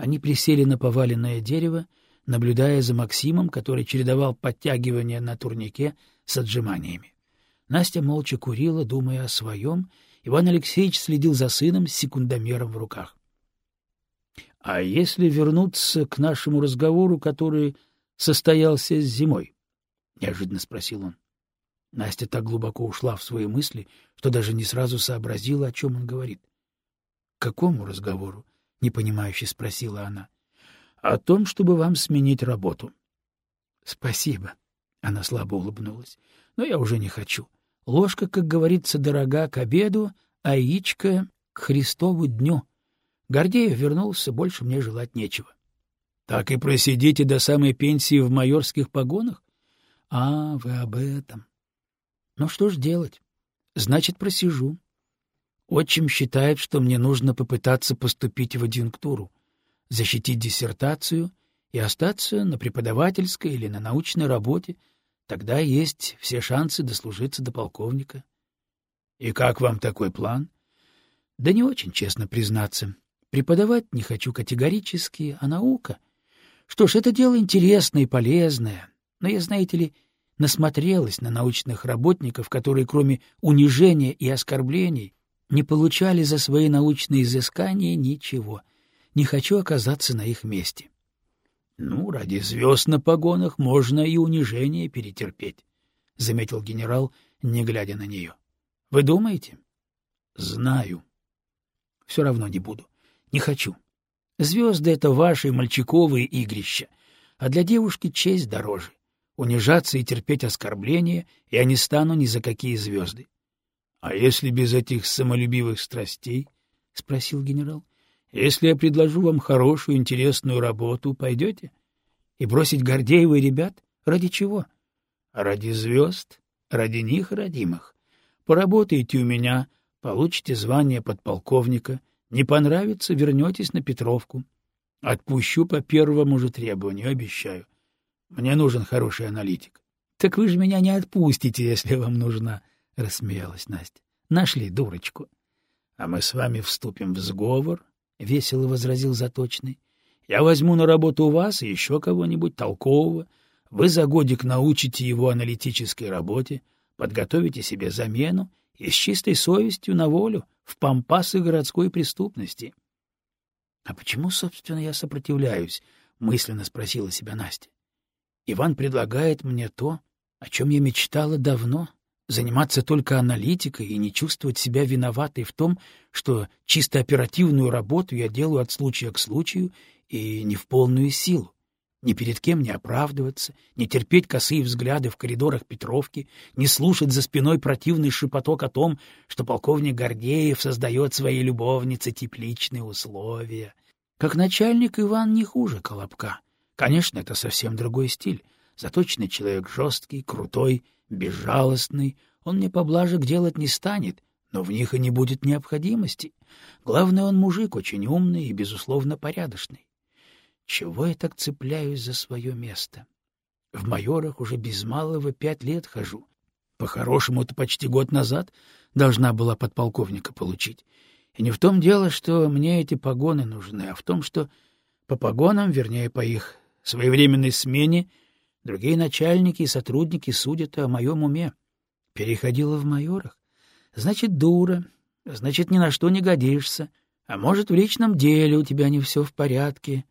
Они присели на поваленное дерево, наблюдая за Максимом, который чередовал подтягивания на турнике с отжиманиями. Настя молча курила, думая о своем. Иван Алексеевич следил за сыном с секундомером в руках. — А если вернуться к нашему разговору, который состоялся зимой? — неожиданно спросил он. Настя так глубоко ушла в свои мысли, что даже не сразу сообразила, о чем он говорит. — К какому разговору? — непонимающе спросила она. — О том, чтобы вам сменить работу. — Спасибо. Она слабо улыбнулась. — Но я уже не хочу. Ложка, как говорится, дорога к обеду, а яичко — к Христову дню. Гордеев вернулся, больше мне желать нечего. — Так и просидите до самой пенсии в майорских погонах? — А, вы об этом. Ну что ж делать? Значит, просижу. Отчим считает, что мне нужно попытаться поступить в адъюнктуру, защитить диссертацию и остаться на преподавательской или на научной работе. Тогда есть все шансы дослужиться до полковника. И как вам такой план? Да не очень, честно признаться. Преподавать не хочу категорически, а наука. Что ж, это дело интересное и полезное. Но я, знаете ли, насмотрелась на научных работников, которые кроме унижения и оскорблений не получали за свои научные изыскания ничего. Не хочу оказаться на их месте. Ну, ради звезд на погонах можно и унижение перетерпеть, — заметил генерал, не глядя на нее. — Вы думаете? — Знаю. — Все равно не буду. Не хочу. Звезды — это ваши мальчиковые игрища, а для девушки честь дороже унижаться и терпеть оскорбления, я не стану ни за какие звезды. — А если без этих самолюбивых страстей? — спросил генерал. — Если я предложу вам хорошую, интересную работу, пойдете? И бросить Гордеева и ребят? Ради чего? — Ради звезд, ради них, родимых. Поработаете у меня, получите звание подполковника. Не понравится — вернетесь на Петровку. Отпущу по первому же требованию, обещаю. Мне нужен хороший аналитик. — Так вы же меня не отпустите, если вам нужна, — рассмеялась Настя. — Нашли дурочку. — А мы с вами вступим в сговор, — весело возразил Заточный. — Я возьму на работу вас и еще кого-нибудь толкового. Вы за годик научите его аналитической работе, подготовите себе замену и с чистой совестью на волю в пампасы городской преступности. — А почему, собственно, я сопротивляюсь? — мысленно спросила себя Настя. Иван предлагает мне то, о чем я мечтала давно — заниматься только аналитикой и не чувствовать себя виноватой в том, что чисто оперативную работу я делаю от случая к случаю и не в полную силу. Ни перед кем не оправдываться, не терпеть косые взгляды в коридорах Петровки, не слушать за спиной противный шепоток о том, что полковник Гордеев создает своей любовнице тепличные условия. Как начальник Иван не хуже Колобка — Конечно, это совсем другой стиль. Заточенный человек жесткий, крутой, безжалостный. Он мне поблажек делать не станет, но в них и не будет необходимости. Главное, он мужик очень умный и, безусловно, порядочный. Чего я так цепляюсь за свое место? В майорах уже без малого пять лет хожу. По-хорошему-то почти год назад должна была подполковника получить. И не в том дело, что мне эти погоны нужны, а в том, что по погонам, вернее, по их своевременной смене другие начальники и сотрудники судят о моем уме. Переходила в майорах. Значит, дура, значит, ни на что не годишься. А может, в личном деле у тебя не все в порядке.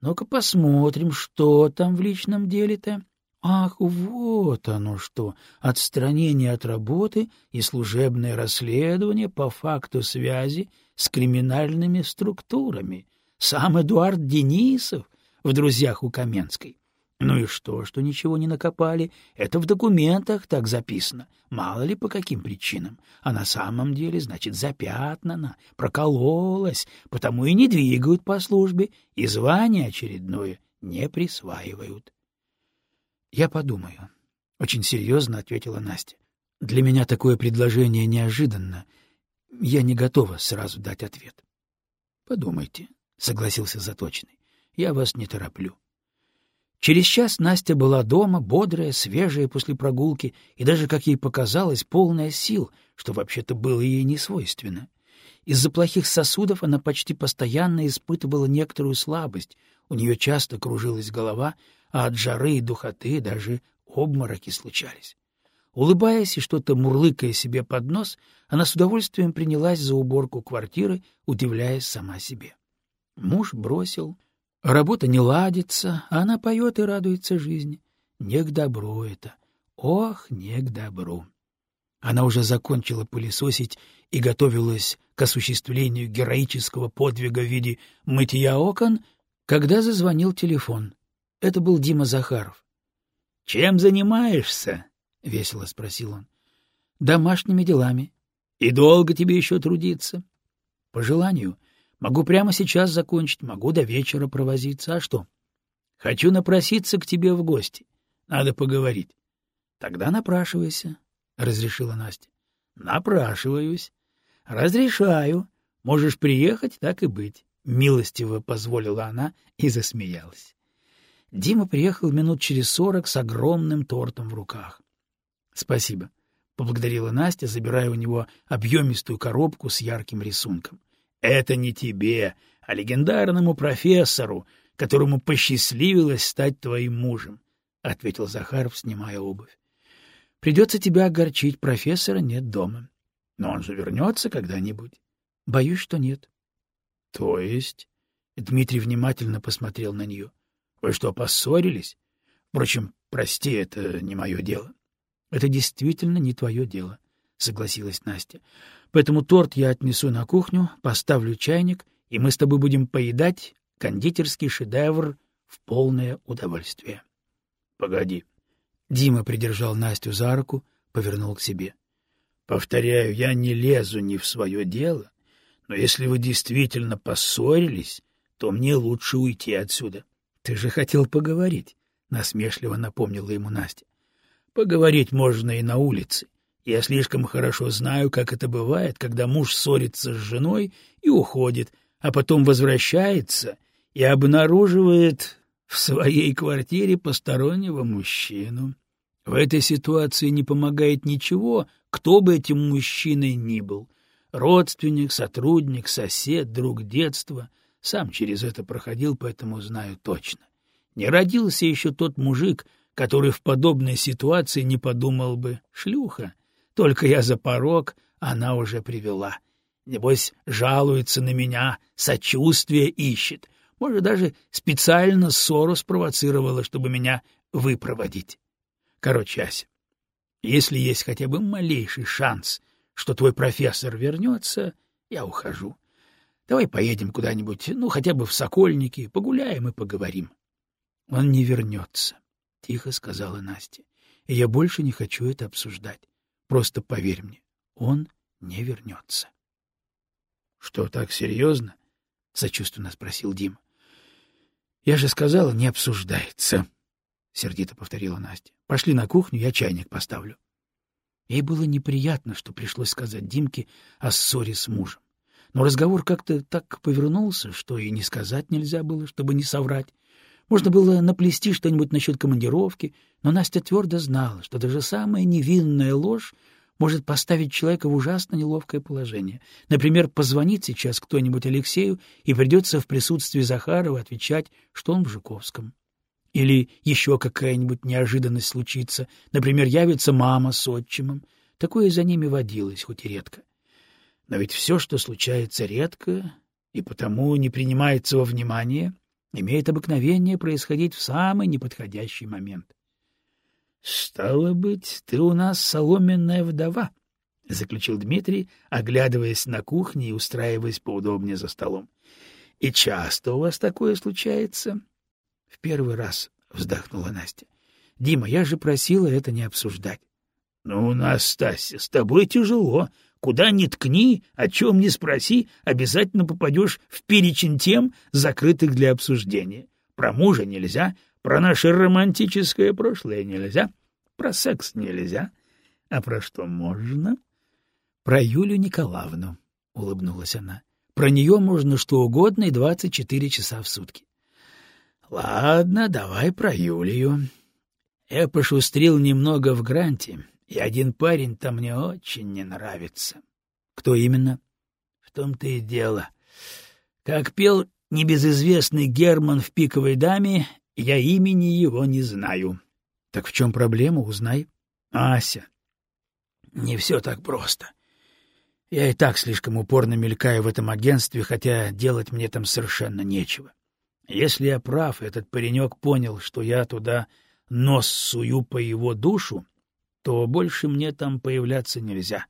Ну-ка посмотрим, что там в личном деле-то. Ах, вот оно что! Отстранение от работы и служебное расследование по факту связи с криминальными структурами. Сам Эдуард Денисов в «Друзьях» у Каменской. Ну и что, что ничего не накопали? Это в документах так записано. Мало ли по каким причинам. А на самом деле, значит, запятнана, прокололась, потому и не двигают по службе, и звание очередное не присваивают. — Я подумаю, — очень серьезно ответила Настя. — Для меня такое предложение неожиданно. Я не готова сразу дать ответ. — Подумайте, — согласился Заточный. Я вас не тороплю. Через час Настя была дома, бодрая, свежая после прогулки и даже, как ей показалось, полная сил, что вообще-то было ей не свойственно. Из-за плохих сосудов она почти постоянно испытывала некоторую слабость, у нее часто кружилась голова, а от жары и духоты даже обмороки случались. Улыбаясь и что-то мурлыкая себе под нос, она с удовольствием принялась за уборку квартиры, удивляясь сама себе. Муж бросил, работа не ладится, а она поет и радуется жизни. Не к добру это. Ох, не к добру. Она уже закончила пылесосить и готовилась к осуществлению героического подвига в виде мытья окон, когда зазвонил телефон. Это был Дима Захаров. — Чем занимаешься? — весело спросил он. — Домашними делами. — И долго тебе еще трудиться? — По желанию. Могу прямо сейчас закончить, могу до вечера провозиться. А что? — Хочу напроситься к тебе в гости. Надо поговорить. — Тогда напрашивайся, — разрешила Настя. — Напрашиваюсь. — Разрешаю. Можешь приехать, так и быть. — милостиво позволила она и засмеялась. Дима приехал минут через сорок с огромным тортом в руках. — Спасибо, — поблагодарила Настя, забирая у него объемистую коробку с ярким рисунком. — Это не тебе, а легендарному профессору, которому посчастливилось стать твоим мужем, — ответил Захаров, снимая обувь. — Придется тебя огорчить, профессора нет дома. Но он же вернется когда-нибудь. — Боюсь, что нет. — То есть? Дмитрий внимательно посмотрел на нее. — Вы что, поссорились? Впрочем, прости, это не мое дело. — Это действительно не твое дело, — согласилась Настя. — Поэтому торт я отнесу на кухню, поставлю чайник, и мы с тобой будем поедать кондитерский шедевр в полное удовольствие. — Погоди. Дима придержал Настю за руку, повернул к себе. — Повторяю, я не лезу не в свое дело, но если вы действительно поссорились, то мне лучше уйти отсюда. — Ты же хотел поговорить, — насмешливо напомнила ему Настя. — Поговорить можно и на улице. Я слишком хорошо знаю, как это бывает, когда муж ссорится с женой и уходит, а потом возвращается и обнаруживает в своей квартире постороннего мужчину. В этой ситуации не помогает ничего, кто бы этим мужчиной ни был. Родственник, сотрудник, сосед, друг детства. Сам через это проходил, поэтому знаю точно. Не родился еще тот мужик, который в подобной ситуации не подумал бы «шлюха». Только я за порог, она уже привела. Небось, жалуется на меня, сочувствие ищет. Может, даже специально ссору спровоцировала, чтобы меня выпроводить. Короче, Ася, если есть хотя бы малейший шанс — что твой профессор вернется, я ухожу. Давай поедем куда-нибудь, ну, хотя бы в Сокольники, погуляем и поговорим. — Он не вернется, — тихо сказала Настя. — я больше не хочу это обсуждать. Просто поверь мне, он не вернется. — Что, так серьезно? — сочувственно спросил Дима. — Я же сказала, не обсуждается, — сердито повторила Настя. — Пошли на кухню, я чайник поставлю. Ей было неприятно, что пришлось сказать Димке о ссоре с мужем. Но разговор как-то так повернулся, что и не сказать нельзя было, чтобы не соврать. Можно было наплести что-нибудь насчет командировки, но Настя твердо знала, что даже самая невинная ложь может поставить человека в ужасно неловкое положение. Например, позвонит сейчас кто-нибудь Алексею, и придется в присутствии Захарова отвечать, что он в Жуковском. Или еще какая-нибудь неожиданность случится, например, явится мама с отчимом. Такое за ними водилось, хоть и редко. Но ведь все, что случается редко и потому не принимается во внимание, имеет обыкновение происходить в самый неподходящий момент. — Стало быть, ты у нас соломенная вдова, — заключил Дмитрий, оглядываясь на кухне и устраиваясь поудобнее за столом. — И часто у вас такое случается? — в первый раз, — вздохнула Настя. — Дима, я же просила это не обсуждать. — Ну, Настасья, с тобой тяжело. Куда ни ткни, о чем ни спроси, обязательно попадешь в перечень тем, закрытых для обсуждения. Про мужа нельзя, про наше романтическое прошлое нельзя, про секс нельзя. А про что можно? — Про Юлю Николаевну, — улыбнулась она. — Про нее можно что угодно и двадцать четыре часа в сутки. Ладно, давай про Юлию. Я пошустрил немного в гранте, и один парень там мне очень не нравится. Кто именно? В том-то и дело. Как пел небезызвестный Герман в «Пиковой даме», я имени его не знаю. Так в чем проблема, узнай. Ася. Не все так просто. Я и так слишком упорно мелькаю в этом агентстве, хотя делать мне там совершенно нечего. Если я прав, этот паренек понял, что я туда нос сую по его душу, то больше мне там появляться нельзя.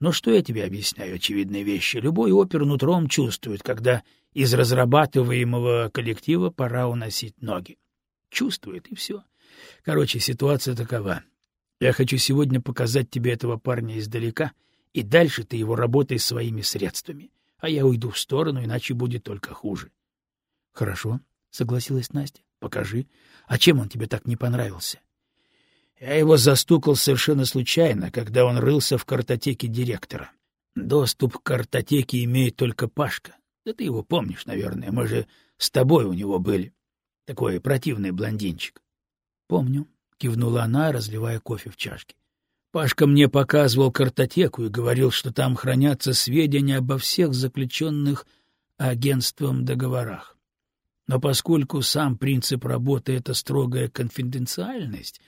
Но что я тебе объясняю очевидные вещи? Любой опер нутром чувствует, когда из разрабатываемого коллектива пора уносить ноги. Чувствует, и все. Короче, ситуация такова. Я хочу сегодня показать тебе этого парня издалека — и дальше ты его работай своими средствами, а я уйду в сторону, иначе будет только хуже. — Хорошо, — согласилась Настя. — Покажи. А чем он тебе так не понравился? Я его застукал совершенно случайно, когда он рылся в картотеке директора. Доступ к картотеке имеет только Пашка. Да ты его помнишь, наверное, мы же с тобой у него были. Такой противный блондинчик. — Помню, — кивнула она, разливая кофе в чашке. Пашка мне показывал картотеку и говорил, что там хранятся сведения обо всех заключенных агентством договорах. Но поскольку сам принцип работы — это строгая конфиденциальность,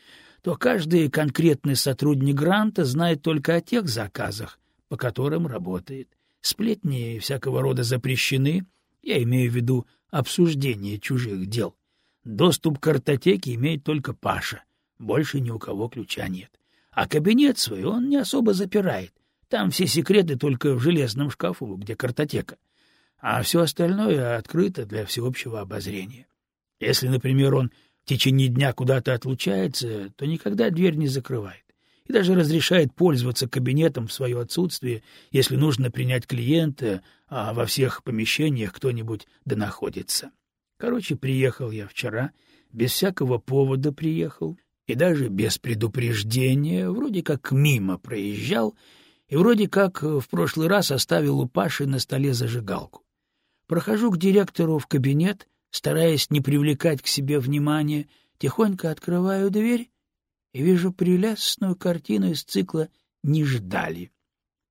то каждый конкретный сотрудник гранта знает только о тех заказах, по которым работает. Сплетни всякого рода запрещены, я имею в виду обсуждение чужих дел. Доступ к картотеке имеет только Паша, больше ни у кого ключа нет. А кабинет свой он не особо запирает. Там все секреты только в железном шкафу, где картотека. А все остальное открыто для всеобщего обозрения. Если, например, он в течение дня куда-то отлучается, то никогда дверь не закрывает и даже разрешает пользоваться кабинетом в свое отсутствие, если нужно принять клиента, а во всех помещениях кто-нибудь да находится. Короче, приехал я вчера, без всякого повода приехал, и даже без предупреждения, вроде как мимо проезжал, и вроде как в прошлый раз оставил у Паши на столе зажигалку. Прохожу к директору в кабинет, стараясь не привлекать к себе внимания, тихонько открываю дверь и вижу прелестную картину из цикла «Не ждали».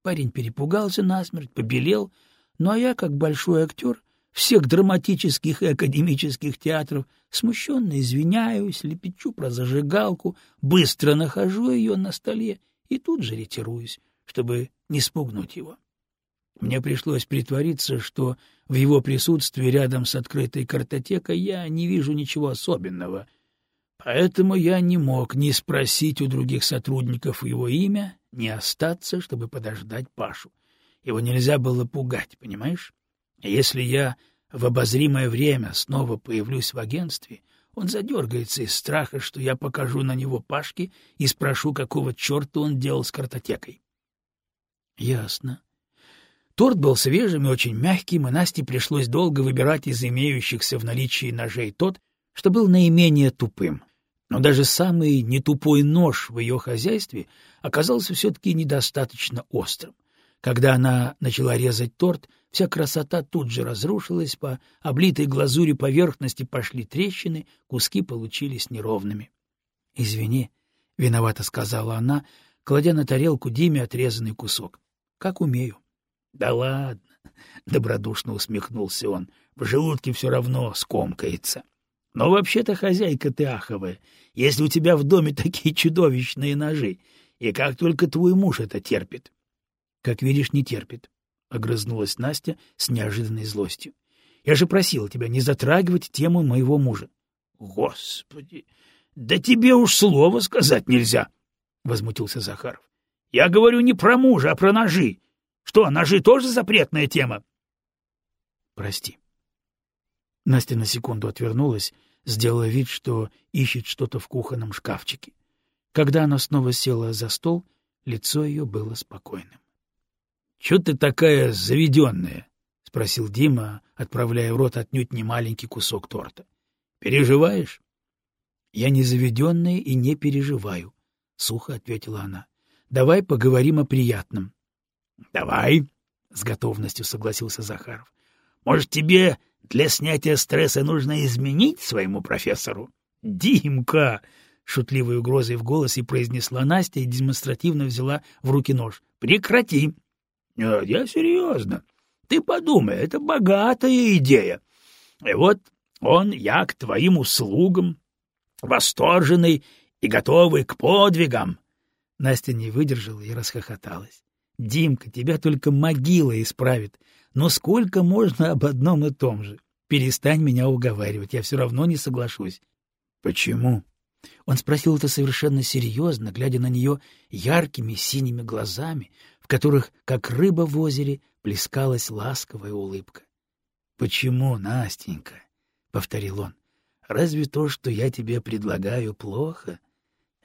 Парень перепугался насмерть, побелел, ну а я, как большой актер, всех драматических и академических театров, смущенно извиняюсь, лепечу про зажигалку, быстро нахожу ее на столе и тут же ретируюсь, чтобы не спугнуть его. Мне пришлось притвориться, что в его присутствии рядом с открытой картотекой я не вижу ничего особенного, поэтому я не мог ни спросить у других сотрудников его имя, ни остаться, чтобы подождать Пашу. Его нельзя было пугать, понимаешь? Если я в обозримое время снова появлюсь в агентстве, он задергается из страха, что я покажу на него Пашке и спрошу, какого черта он делал с картотекой. Ясно. Торт был свежим и очень мягким, и Насте пришлось долго выбирать из имеющихся в наличии ножей тот, что был наименее тупым. Но даже самый нетупой нож в ее хозяйстве оказался все-таки недостаточно острым. Когда она начала резать торт, вся красота тут же разрушилась, по облитой глазури поверхности пошли трещины, куски получились неровными. — Извини, — виновато сказала она, кладя на тарелку Диме отрезанный кусок. — Как умею. — Да ладно, — добродушно усмехнулся он, — в желудке все равно скомкается. Но вообще-то хозяйка ты аховая, если у тебя в доме такие чудовищные ножи, и как только твой муж это терпит. — Как видишь, не терпит, — огрызнулась Настя с неожиданной злостью. — Я же просила тебя не затрагивать тему моего мужа. — Господи! Да тебе уж слова сказать нельзя! — возмутился Захаров. — Я говорю не про мужа, а про ножи. Что, ножи тоже запретная тема? — Прости. Настя на секунду отвернулась, сделала вид, что ищет что-то в кухонном шкафчике. Когда она снова села за стол, лицо ее было спокойным. — Чего ты такая заведенная? — спросил Дима, отправляя в рот отнюдь не маленький кусок торта. — Переживаешь? — Я не заведенная и не переживаю, — сухо ответила она. — Давай поговорим о приятном. — Давай, — с готовностью согласился Захаров. — Может, тебе для снятия стресса нужно изменить своему профессору? — Димка! — шутливой угрозой в голосе произнесла Настя и демонстративно взяла в руки нож. — Прекрати! — я серьезно. Ты подумай, это богатая идея. И вот он, я к твоим услугам, восторженный и готовый к подвигам. Настя не выдержала и расхохоталась. Димка, тебя только могила исправит. Но сколько можно об одном и том же? Перестань меня уговаривать, я все равно не соглашусь. — Почему? Он спросил это совершенно серьезно, глядя на нее яркими синими глазами, в которых, как рыба в озере, плескалась ласковая улыбка. — Почему, Настенька? — повторил он. — Разве то, что я тебе предлагаю, плохо?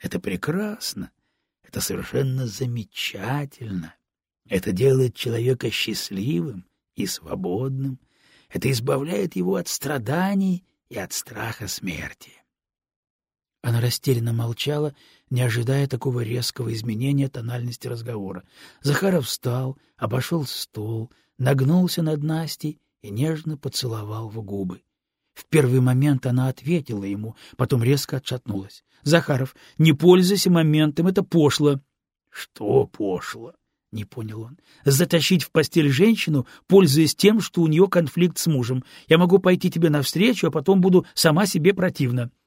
Это прекрасно. Это совершенно замечательно. Это делает человека счастливым и свободным. Это избавляет его от страданий и от страха смерти. Она растерянно молчала, не ожидая такого резкого изменения тональности разговора. Захаров встал, обошел стол, нагнулся над Настей и нежно поцеловал в губы. В первый момент она ответила ему, потом резко отшатнулась. — Захаров, не пользуйся моментом, это пошло. — Что пошло? — не понял он. — Затащить в постель женщину, пользуясь тем, что у нее конфликт с мужем. Я могу пойти тебе навстречу, а потом буду сама себе противна. —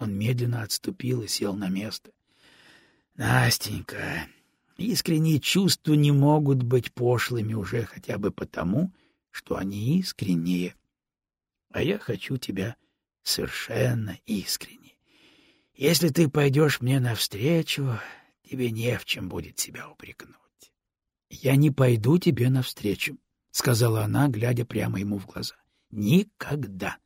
он медленно отступил и сел на место. — Настенька, искренние чувства не могут быть пошлыми уже хотя бы потому, что они искренние. А я хочу тебя совершенно искренне. Если ты пойдешь мне навстречу, тебе не в чем будет себя упрекнуть. — Я не пойду тебе навстречу, — сказала она, глядя прямо ему в глаза. — Никогда.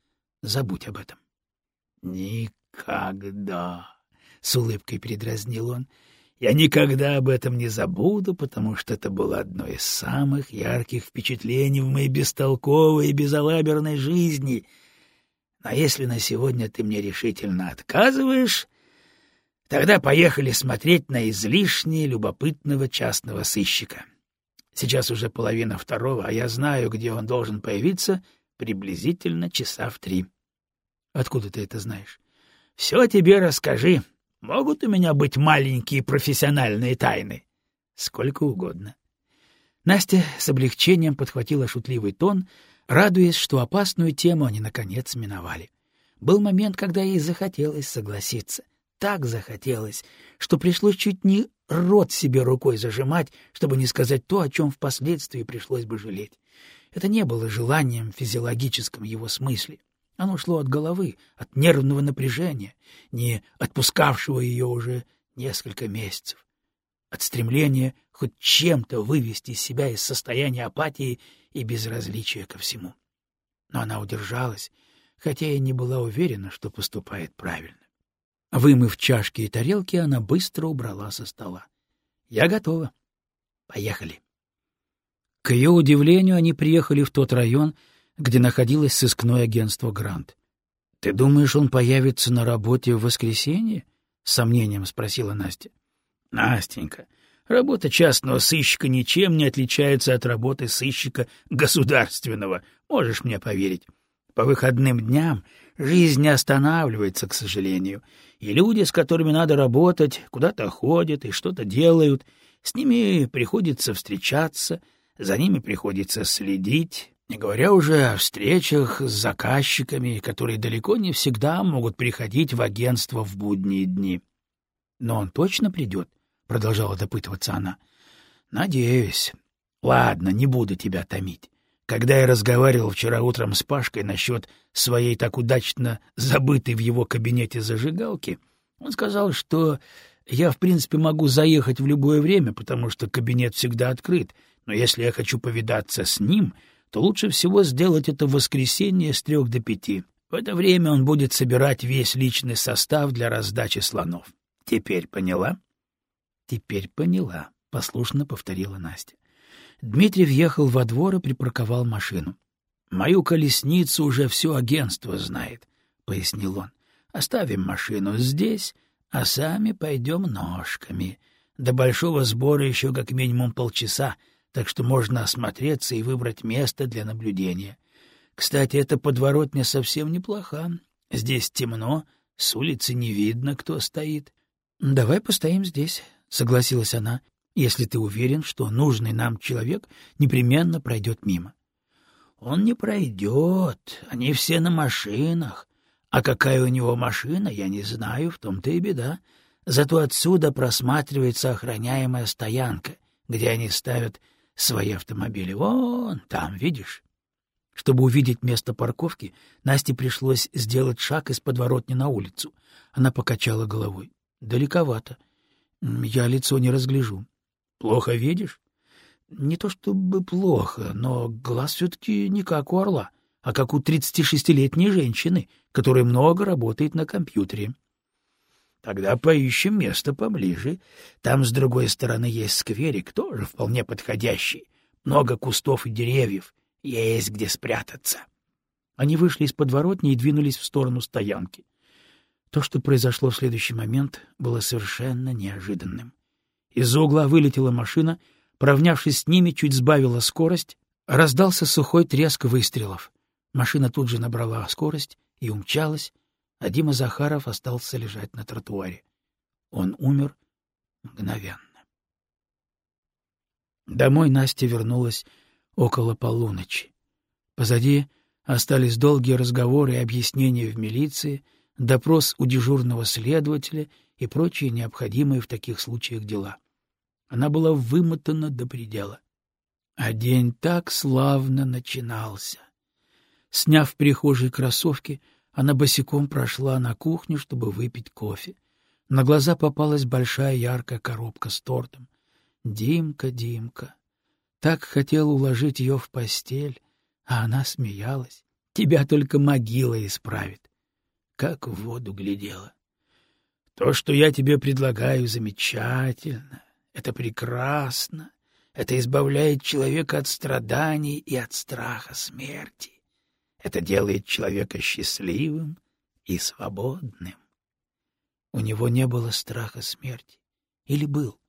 Забудь об этом. — Никогда. «Когда?» — с улыбкой передразнил он. «Я никогда об этом не забуду, потому что это было одно из самых ярких впечатлений в моей бестолковой и безалаберной жизни. А если на сегодня ты мне решительно отказываешь, тогда поехали смотреть на излишне любопытного частного сыщика. Сейчас уже половина второго, а я знаю, где он должен появиться приблизительно часа в три». «Откуда ты это знаешь?» Все тебе расскажи. Могут у меня быть маленькие профессиональные тайны? Сколько угодно. Настя с облегчением подхватила шутливый тон, радуясь, что опасную тему они, наконец, миновали. Был момент, когда ей захотелось согласиться. Так захотелось, что пришлось чуть не рот себе рукой зажимать, чтобы не сказать то, о чем впоследствии пришлось бы жалеть. Это не было желанием в физиологическом его смысле. Оно шло от головы, от нервного напряжения, не отпускавшего ее уже несколько месяцев, от стремления хоть чем-то вывести себя из состояния апатии и безразличия ко всему. Но она удержалась, хотя и не была уверена, что поступает правильно. Вымыв чашки и тарелки, она быстро убрала со стола. — Я готова. Поехали. К ее удивлению, они приехали в тот район, где находилось сыскное агентство «Грант». — Ты думаешь, он появится на работе в воскресенье? — с сомнением спросила Настя. — Настенька, работа частного сыщика ничем не отличается от работы сыщика государственного, можешь мне поверить. По выходным дням жизнь не останавливается, к сожалению, и люди, с которыми надо работать, куда-то ходят и что-то делают, с ними приходится встречаться, за ними приходится следить, не говоря уже о встречах с заказчиками, которые далеко не всегда могут приходить в агентство в будние дни. — Но он точно придет? — продолжала допытываться она. — Надеюсь. Ладно, не буду тебя томить. Когда я разговаривал вчера утром с Пашкой насчет своей так удачно забытой в его кабинете зажигалки, он сказал, что я, в принципе, могу заехать в любое время, потому что кабинет всегда открыт, но если я хочу повидаться с ним, то лучше всего сделать это в воскресенье с трех до пяти. В это время он будет собирать весь личный состав для раздачи слонов. Теперь поняла? — Теперь поняла, — послушно повторила Настя. Дмитрий въехал во двор и припарковал машину. — Мою колесницу уже все агентство знает, — пояснил он. — Оставим машину здесь, а сами пойдем ножками. До большого сбора еще как минимум полчаса, так что можно осмотреться и выбрать место для наблюдения. Кстати, эта подворотня совсем неплоха. Здесь темно, с улицы не видно, кто стоит. — Давай постоим здесь, — согласилась она. Если ты уверен, что нужный нам человек непременно пройдет мимо. — Он не пройдет, они все на машинах. А какая у него машина, я не знаю, в том-то и беда. Зато отсюда просматривается охраняемая стоянка, где они ставят свои автомобили. Вон там, видишь? Чтобы увидеть место парковки, Насте пришлось сделать шаг из подворотни на улицу. Она покачала головой. Далековато. Я лицо не разгляжу. Плохо видишь? Не то чтобы плохо, но глаз все-таки не как у орла, а как у 36-летней женщины, которая много работает на компьютере. Тогда поищем место поближе. Там с другой стороны есть скверик, тоже вполне подходящий. Много кустов и деревьев. Есть где спрятаться. Они вышли из подворотни и двинулись в сторону стоянки. То, что произошло в следующий момент, было совершенно неожиданным. Из-за угла вылетела машина, поравнявшись с ними, чуть сбавила скорость, раздался сухой треск выстрелов. Машина тут же набрала скорость и умчалась, а Дима Захаров остался лежать на тротуаре. Он умер мгновенно. Домой Настя вернулась около полуночи. Позади остались долгие разговоры и объяснения в милиции, допрос у дежурного следователя и прочие необходимые в таких случаях дела. Она была вымотана до предела. А день так славно начинался. Сняв в прихожей кроссовки, она босиком прошла на кухню, чтобы выпить кофе. На глаза попалась большая яркая коробка с тортом. Димка, Димка. Так хотел уложить ее в постель, а она смеялась. Тебя только могила исправит как в воду глядела. То, что я тебе предлагаю, замечательно, это прекрасно, это избавляет человека от страданий и от страха смерти. Это делает человека счастливым и свободным. У него не было страха смерти. Или был?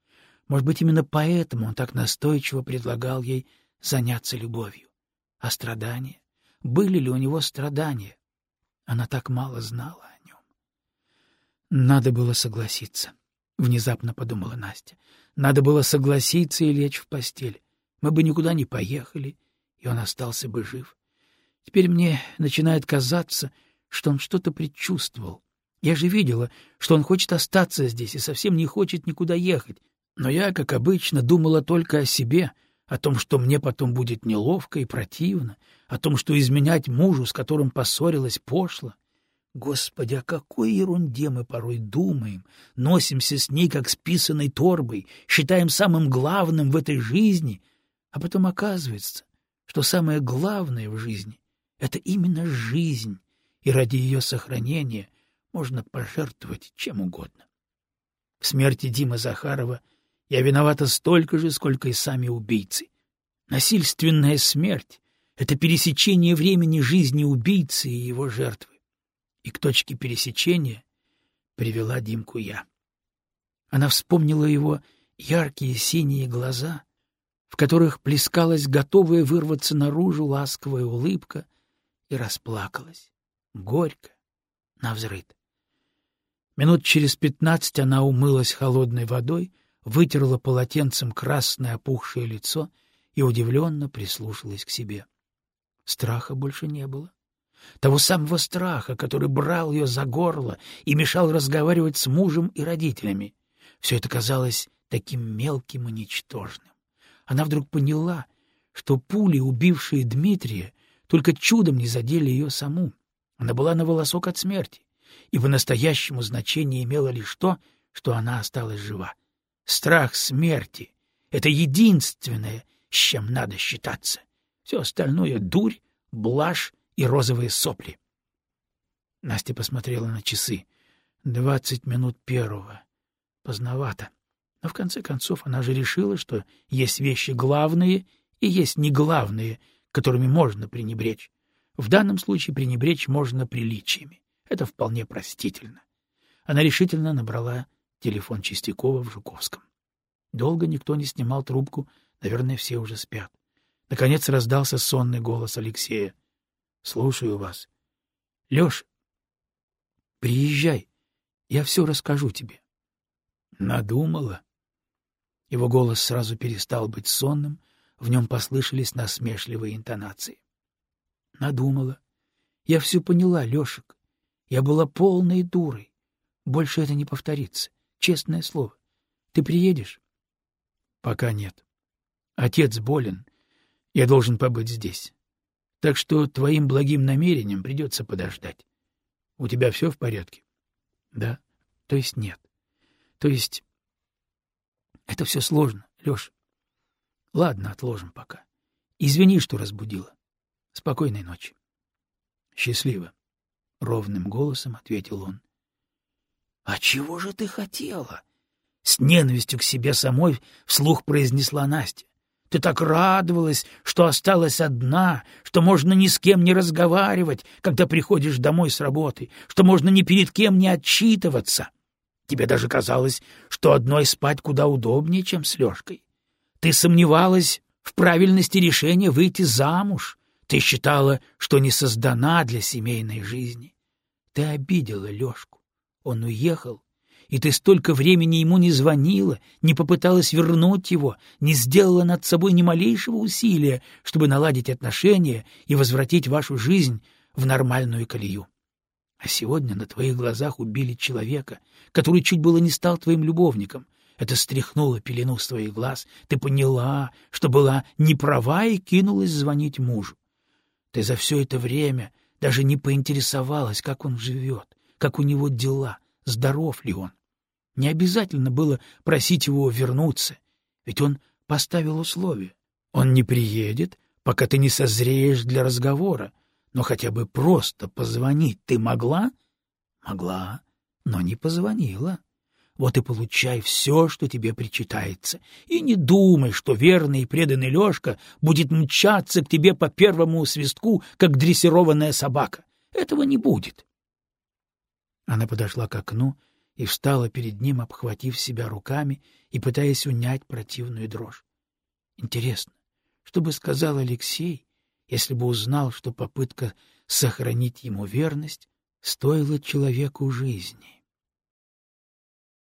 Может быть, именно поэтому он так настойчиво предлагал ей заняться любовью. А страдания? Были ли у него страдания? Она так мало знала. Надо было согласиться, — внезапно подумала Настя. Надо было согласиться и лечь в постель. Мы бы никуда не поехали, и он остался бы жив. Теперь мне начинает казаться, что он что-то предчувствовал. Я же видела, что он хочет остаться здесь и совсем не хочет никуда ехать. Но я, как обычно, думала только о себе — о том, что мне потом будет неловко и противно, о том, что изменять мужу, с которым поссорилась, пошло. Господи, о какой ерунде мы порой думаем, носимся с ней, как с писаной торбой, считаем самым главным в этой жизни, а потом оказывается, что самое главное в жизни — это именно жизнь, и ради ее сохранения можно пожертвовать чем угодно. В смерти Димы Захарова — я виновата столько же, сколько и сами убийцы. Насильственная смерть — это пересечение времени жизни убийцы и его жертвы. И к точке пересечения привела Димку я. Она вспомнила его яркие синие глаза, в которых плескалась готовая вырваться наружу ласковая улыбка, и расплакалась, горько, навзрыд. Минут через пятнадцать она умылась холодной водой — вытерла полотенцем красное опухшее лицо и удивленно прислушалась к себе. Страха больше не было. Того самого страха, который брал ее за горло и мешал разговаривать с мужем и родителями. Все это казалось таким мелким и ничтожным. Она вдруг поняла, что пули, убившие Дмитрия, только чудом не задели ее саму. Она была на волосок от смерти, и по-настоящему значение имело лишь то, что она осталась жива. Страх смерти — это единственное, с чем надо считаться. Все остальное — дурь, блажь и розовые сопли. Настя посмотрела на часы. Двадцать минут первого. Поздновато. Но в конце концов она же решила, что есть вещи главные и есть неглавные, которыми можно пренебречь. В данном случае пренебречь можно приличиями. Это вполне простительно. Она решительно набрала телефон Чистякова в Жуковском. Долго никто не снимал трубку, наверное, все уже спят. Наконец раздался сонный голос Алексея. — Слушаю вас. — Леш, приезжай, я все расскажу тебе. — Надумала. Его голос сразу перестал быть сонным, в нем послышались насмешливые интонации. Надумала. Я все поняла, Лешек. Я была полной дурой. Больше это не повторится. Честное слово. Ты приедешь? Пока нет. Отец болен. Я должен побыть здесь. Так что твоим благим намерением придется подождать. У тебя все в порядке? Да. То есть нет. То есть... Это все сложно, Леша. Ладно, отложим пока. Извини, что разбудила. Спокойной ночи. Счастливо. — ровным голосом ответил он. — А чего же ты хотела? — с ненавистью к себе самой вслух произнесла Настя. — Ты так радовалась, что осталась одна, что можно ни с кем не разговаривать, когда приходишь домой с работы, что можно ни перед кем не отчитываться. Тебе даже казалось, что одной спать куда удобнее, чем с Лёшкой. Ты сомневалась в правильности решения выйти замуж, ты считала, что не создана для семейной жизни. Ты обидела Лёшку. Он уехал, и ты столько времени ему не звонила, не попыталась вернуть его, не сделала над собой ни малейшего усилия, чтобы наладить отношения и возвратить вашу жизнь в нормальную колею. А сегодня на твоих глазах убили человека, который чуть было не стал твоим любовником. Это стряхнуло пелену с твоих глаз. Ты поняла, что была неправа и кинулась звонить мужу. Ты за все это время даже не поинтересовалась, как он живет, как у него дела, здоров ли он. Не обязательно было просить его вернуться, ведь он поставил условие. Он не приедет, пока ты не созреешь для разговора, но хотя бы просто позвонить ты могла? Могла, но не позвонила. Вот и получай все, что тебе причитается. И не думай, что верный и преданный Лёшка будет мчаться к тебе по первому свистку, как дрессированная собака. Этого не будет. Она подошла к окну и встала перед ним, обхватив себя руками и пытаясь унять противную дрожь. Интересно, что бы сказал Алексей, если бы узнал, что попытка сохранить ему верность стоила человеку жизни?